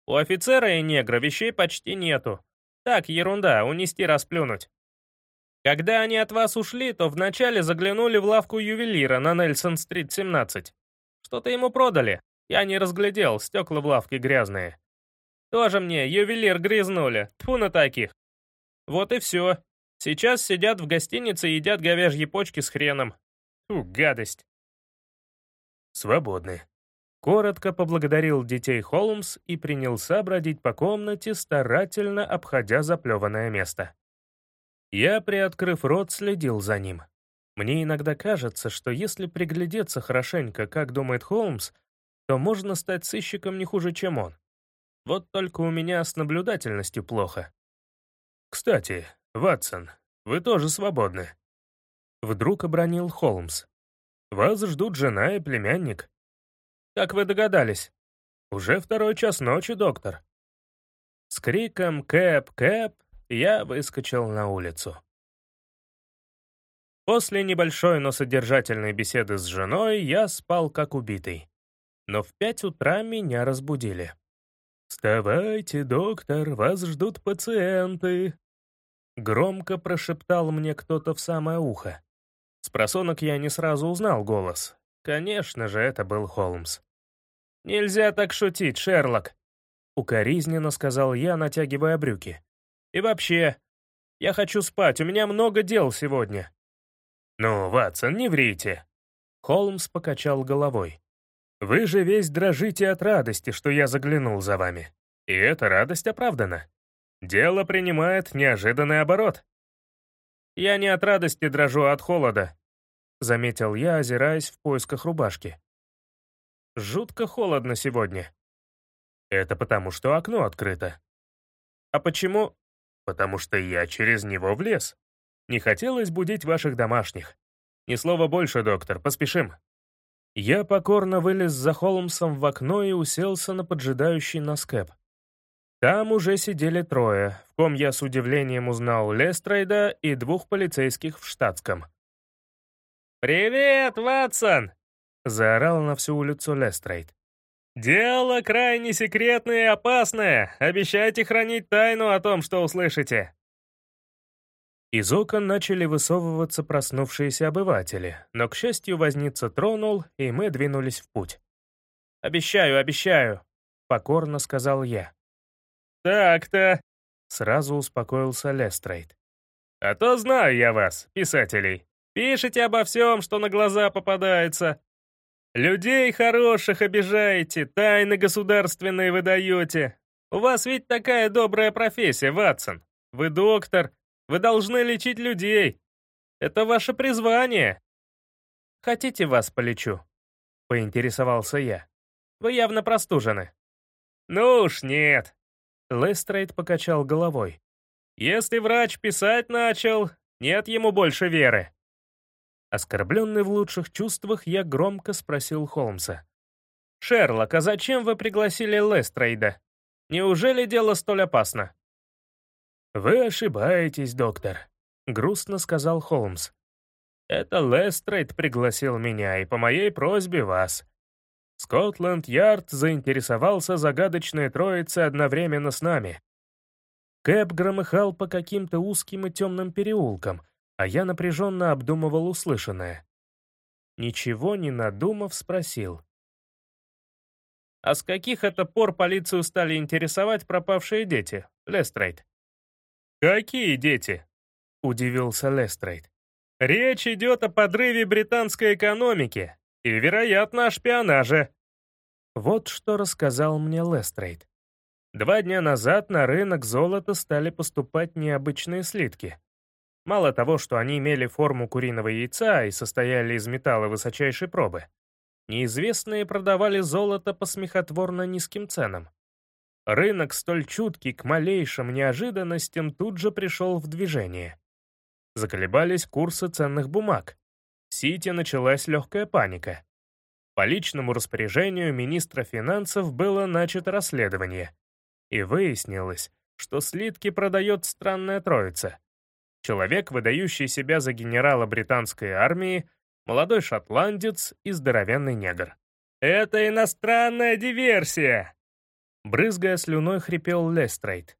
У офицера и негра вещей почти нету. Так, ерунда, унести расплюнуть. Когда они от вас ушли, то вначале заглянули в лавку ювелира на Нельсон-стрит, 17. Что-то ему продали. Я не разглядел, стекла в лавке грязные. Тоже мне, ювелир грязнули. Тьфу на таких. Вот и все. Сейчас сидят в гостинице и едят говяжьи почки с хреном. Фу, гадость. Свободны. Коротко поблагодарил детей Холмс и принялся бродить по комнате, старательно обходя заплеванное место. Я, приоткрыв рот, следил за ним. Мне иногда кажется, что если приглядеться хорошенько, как думает Холмс, то можно стать сыщиком не хуже, чем он. Вот только у меня с наблюдательностью плохо. Кстати, Ватсон, вы тоже свободны. Вдруг обронил Холмс. Вас ждут жена и племянник. Как вы догадались? Уже второй час ночи, доктор. С криком «Кэп, Кэп!» я выскочил на улицу. После небольшой, но содержательной беседы с женой я спал как убитый. Но в пять утра меня разбудили. «Вставайте, доктор, вас ждут пациенты!» Громко прошептал мне кто-то в самое ухо. С просонок я не сразу узнал голос. Конечно же, это был Холмс. «Нельзя так шутить, Шерлок!» Укоризненно сказал я, натягивая брюки. «И вообще, я хочу спать, у меня много дел сегодня». «Ну, Ватсон, не врите!» Холмс покачал головой. «Вы же весь дрожите от радости, что я заглянул за вами. И эта радость оправдана. Дело принимает неожиданный оборот. «Я не от радости дрожу, а от холода», — заметил я, озираясь в поисках рубашки. «Жутко холодно сегодня». «Это потому, что окно открыто». «А почему?» «Потому что я через него влез. Не хотелось будить ваших домашних. Ни слова больше, доктор, поспешим». Я покорно вылез за Холмсом в окно и уселся на поджидающий нас. Там уже сидели трое, в ком я с удивлением узнал Лестрейда и двух полицейских в штатском. «Привет, Ватсон!» — заорал на всю улицу Лестрейд. «Дело крайне секретное и опасное. Обещайте хранить тайну о том, что услышите». Из окон начали высовываться проснувшиеся обыватели, но, к счастью, возница тронул, и мы двинулись в путь. «Обещаю, обещаю», — покорно сказал я. «Так-то», — сразу успокоился Лестрейд. «А то знаю я вас, писателей. Пишите обо всем, что на глаза попадается. Людей хороших обижаете, тайны государственные выдаете. У вас ведь такая добрая профессия, Ватсон. Вы доктор, вы должны лечить людей. Это ваше призвание». «Хотите, вас полечу?» — поинтересовался я. «Вы явно простужены». «Ну уж нет», Лестрейд покачал головой. «Если врач писать начал, нет ему больше веры». Оскорбленный в лучших чувствах, я громко спросил Холмса. «Шерлок, а зачем вы пригласили Лестрейда? Неужели дело столь опасно?» «Вы ошибаетесь, доктор», — грустно сказал Холмс. «Это Лестрейд пригласил меня, и по моей просьбе вас. Скотланд-Ярд заинтересовался загадочной троицей одновременно с нами. Кэп громыхал по каким-то узким и темным переулкам, а я напряженно обдумывал услышанное. Ничего не надумав, спросил. «А с каких это пор полицию стали интересовать пропавшие дети, Лестрейд?» «Какие дети?» — удивился Лестрейд. «Речь идет о подрыве британской экономики, и, вероятно, о шпионаже». Вот что рассказал мне Лестрейд. Два дня назад на рынок золота стали поступать необычные слитки. Мало того, что они имели форму куриного яйца и состояли из металла высочайшей пробы, неизвестные продавали золото по смехотворно низким ценам. Рынок, столь чуткий к малейшим неожиданностям, тут же пришел в движение. Заколебались курсы ценных бумаг. В Сити началась легкая паника. По личному распоряжению министра финансов было начато расследование. И выяснилось, что слитки продает странная троица. Человек, выдающий себя за генерала британской армии, молодой шотландец и здоровенный негр. «Это иностранная диверсия!» Брызгая слюной, хрипел Лестрейд.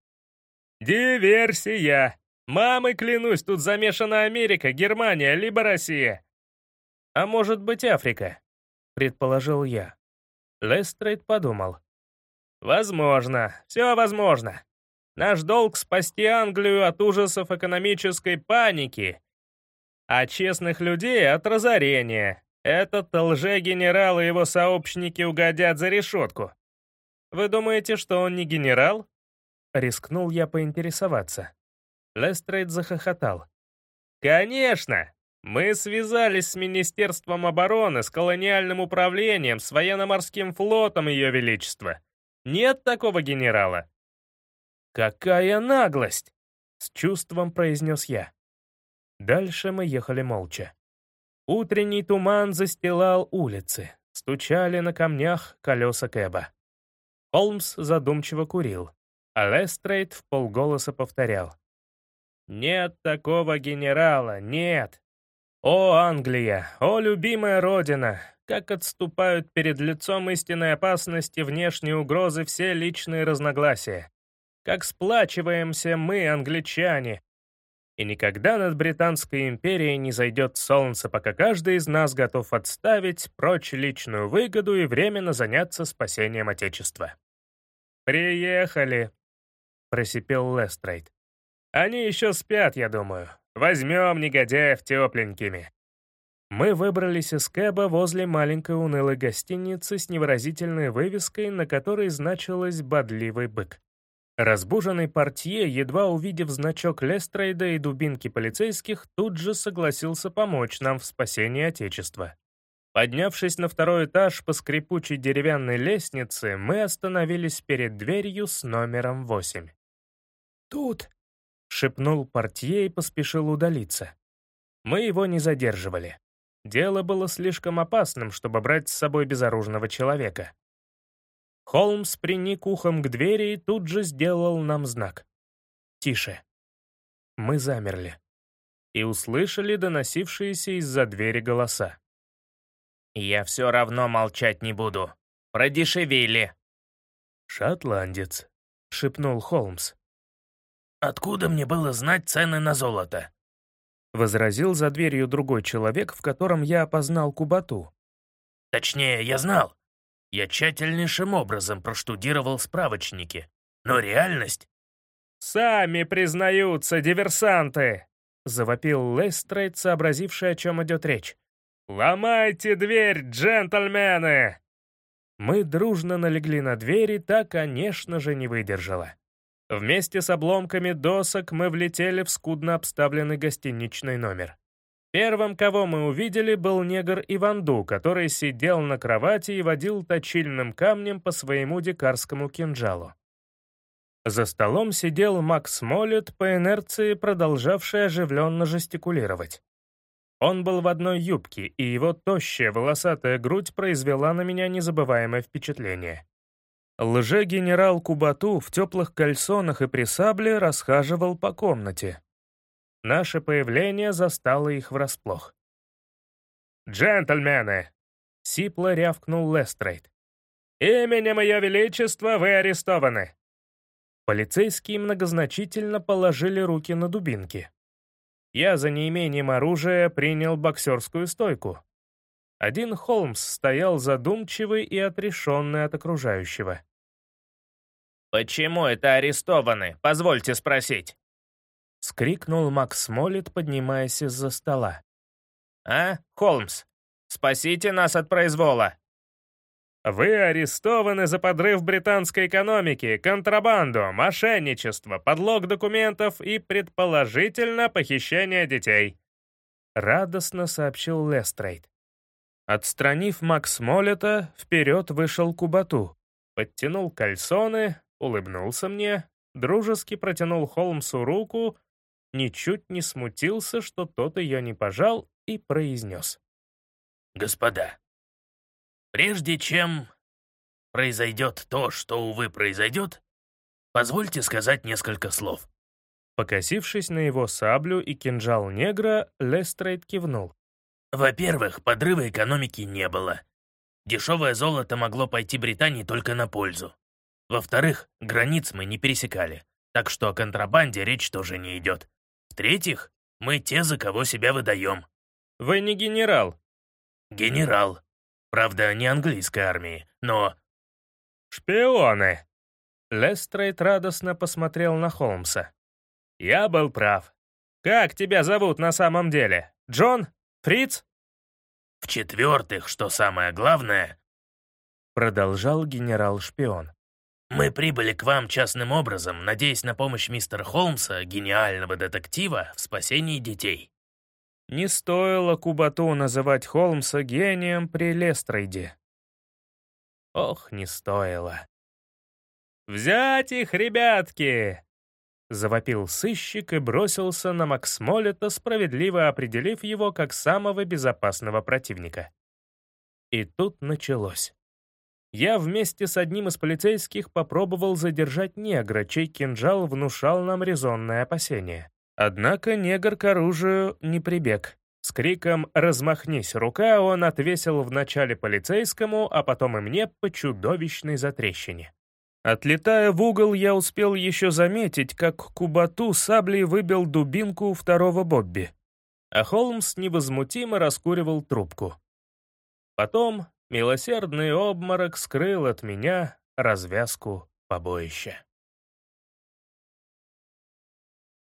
«Диверсия! Мамой клянусь, тут замешана Америка, Германия, либо Россия!» «А может быть, Африка?» — предположил я. Лестрейд подумал. «Возможно, все возможно. Наш долг — спасти Англию от ужасов экономической паники, а честных людей — от разорения. Этот лже-генерал и его сообщники угодят за решетку. Вы думаете, что он не генерал?» Рискнул я поинтересоваться. Лестрейд захохотал. «Конечно! Мы связались с Министерством обороны, с колониальным управлением, с военно-морским флотом Ее Величества. Нет такого генерала». «Какая наглость!» — с чувством произнес я. Дальше мы ехали молча. Утренний туман застилал улицы, стучали на камнях колеса Кэба. Холмс задумчиво курил, а Лестрейд в полголоса повторял. «Нет такого генерала, нет! О, Англия, о, любимая родина, как отступают перед лицом истинной опасности внешней угрозы все личные разногласия. Как сплачиваемся мы, англичане. И никогда над Британской империей не зайдет солнце, пока каждый из нас готов отставить прочь личную выгоду и временно заняться спасением Отечества. «Приехали», — просипел Лестрейд. «Они еще спят, я думаю. Возьмем негодяев тепленькими». Мы выбрались из Кэба возле маленькой унылой гостиницы с невыразительной вывеской, на которой значилось «Бодливый бык». Разбуженный портье, едва увидев значок Лестрейда и дубинки полицейских, тут же согласился помочь нам в спасении Отечества. Поднявшись на второй этаж по скрипучей деревянной лестнице, мы остановились перед дверью с номером 8. «Тут!» — шепнул портье и поспешил удалиться. Мы его не задерживали. Дело было слишком опасным, чтобы брать с собой безоружного человека. Холмс приник ухом к двери и тут же сделал нам знак. «Тише». Мы замерли и услышали доносившиеся из-за двери голоса. «Я все равно молчать не буду. Продешевели». «Шотландец», — шепнул Холмс. «Откуда мне было знать цены на золото?» Возразил за дверью другой человек, в котором я опознал Кубату. «Точнее, я знал. Я тщательнейшим образом проштудировал справочники. Но реальность...» «Сами признаются, диверсанты!» — завопил Лестрейд, сообразивший, о чем идет речь. «Ломайте дверь, джентльмены!» Мы дружно налегли на дверь, и та, конечно же, не выдержала. Вместе с обломками досок мы влетели в скудно обставленный гостиничный номер. Первым, кого мы увидели, был негр Иванду, который сидел на кровати и водил точильным камнем по своему дикарскому кинжалу. За столом сидел Макс Моллет, по инерции продолжавший оживленно жестикулировать. Он был в одной юбке, и его тощая волосатая грудь произвела на меня незабываемое впечатление. Лже-генерал Кубату в теплых кальсонах и при сабле расхаживал по комнате. Наше появление застало их врасплох. «Джентльмены!» — сипло рявкнул Лестрейд. «Именем Ее Величества вы арестованы!» Полицейские многозначительно положили руки на дубинки. Я за неимением оружия принял боксерскую стойку. Один Холмс стоял задумчивый и отрешенный от окружающего. «Почему это арестованы? Позвольте спросить». — скрикнул Макс Моллет, поднимаясь из-за стола. «А, Холмс, спасите нас от произвола!» «Вы арестованы за подрыв британской экономики, контрабанду, мошенничество, подлог документов и, предположительно, похищение детей», — радостно сообщил Лестрейд. Отстранив Макс Моллета, вперед вышел Кубату, подтянул кальсоны, улыбнулся мне, дружески протянул Холмсу руку, ничуть не смутился, что тот ее не пожал, и произнес. «Господа, прежде чем произойдет то, что, увы, произойдет, позвольте сказать несколько слов. Покосившись на его саблю и кинжал негра, Лестрейд кивнул. Во-первых, подрыва экономики не было. Дешевое золото могло пойти Британии только на пользу. Во-вторых, границ мы не пересекали, так что о контрабанде речь тоже не идет. В-третьих, мы те, за кого себя выдаем. Вы не генерал. Генерал. Правда, не английской армии, но... Шпионы. Лестрейд радостно посмотрел на Холмса. Я был прав. Как тебя зовут на самом деле? Джон? Фриц? В-четвертых, что самое главное, продолжал генерал-шпион. Мы прибыли к вам частным образом, надеясь на помощь мистера Холмса, гениального детектива, в спасении детей. Не стоило Кубату называть Холмса гением при Лестрейде. Ох, не стоило. «Взять их, ребятки!» Завопил сыщик и бросился на Максмолета, справедливо определив его как самого безопасного противника. И тут началось. Я вместе с одним из полицейских попробовал задержать негра, чей кинжал внушал нам резонное опасение. Однако негр к оружию не прибег. С криком «Размахнись, рука!» он отвесил вначале полицейскому, а потом и мне по чудовищной затрещине. Отлетая в угол, я успел еще заметить, как Кубату саблей выбил дубинку второго Бобби, а Холмс невозмутимо раскуривал трубку. Потом Милосердный обморок скрыл от меня развязку побоища.